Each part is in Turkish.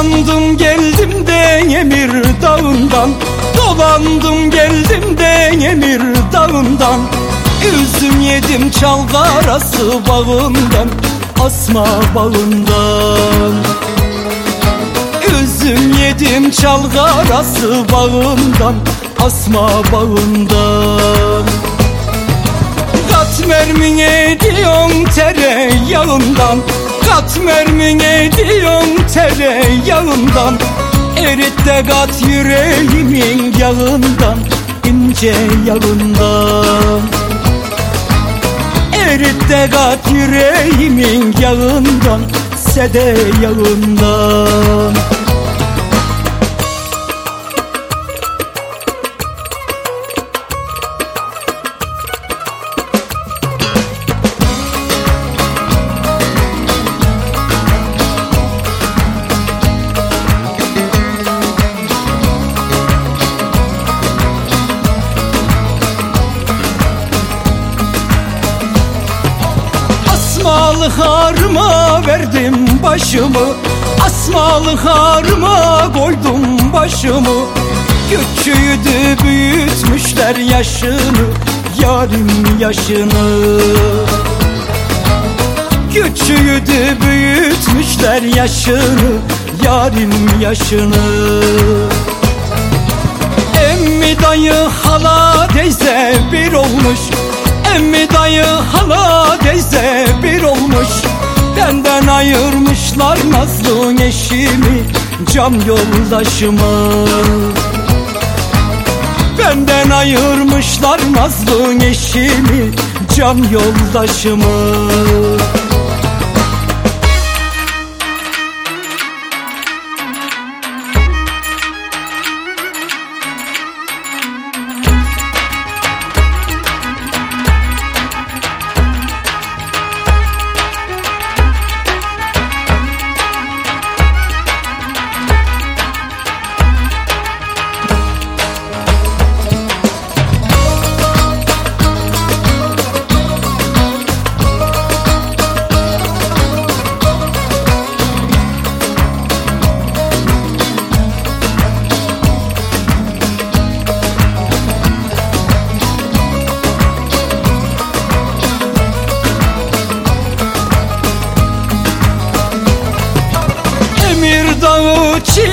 Dolandım geldim de Emir dağından. Dolandım geldim de Emir dağından. Üzüm yedim çalgarası bağından Asma bağından. Üzüm yedim çalgarası bağından Asma bağından. Kat mermin ediyorsun tereyağından Kat mermin ediyorsun tereyağından. Erit de kat yüreğimin yağından ince yağından. Erit de kat yüreğimin yağından Sede yağından Asmalı harma verdim başımı. Asmalı harma koydum başımı. Küçüğüdü büyütmüşler yaşını Yarim yaşını. Küçüğüdü büyütmüşler yaşını Yarim yaşını. Emmi dayı hala teyze bir olmuş. Emmi dayı hala teyze bir olmuş. Benden ayırmışlar nazlı eşimi Can yoldaşımı. Benden ayırmışlar nazlı eşimi Can yoldaşımı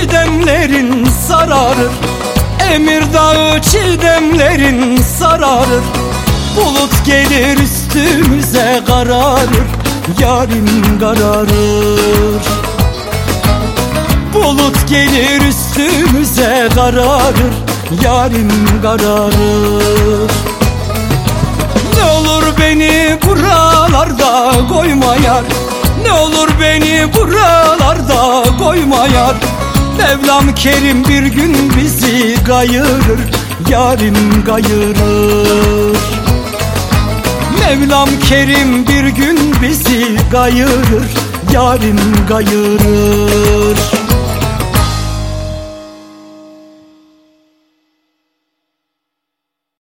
çiğdemlerin sararır. Emir dağı çiğdemlerin sararır. Bulut gelir üstümüze kararır Yarim kararır. Bulut gelir üstümüze kararır Yarim kararır. Ne olur beni buralarda koyma yar Ne olur beni buralarda koyma yar Mevlam Kerim bir gün bizi kayırır Yarim kayırır. Mevlam Kerim bir gün bizi kayırır Yarim kayırır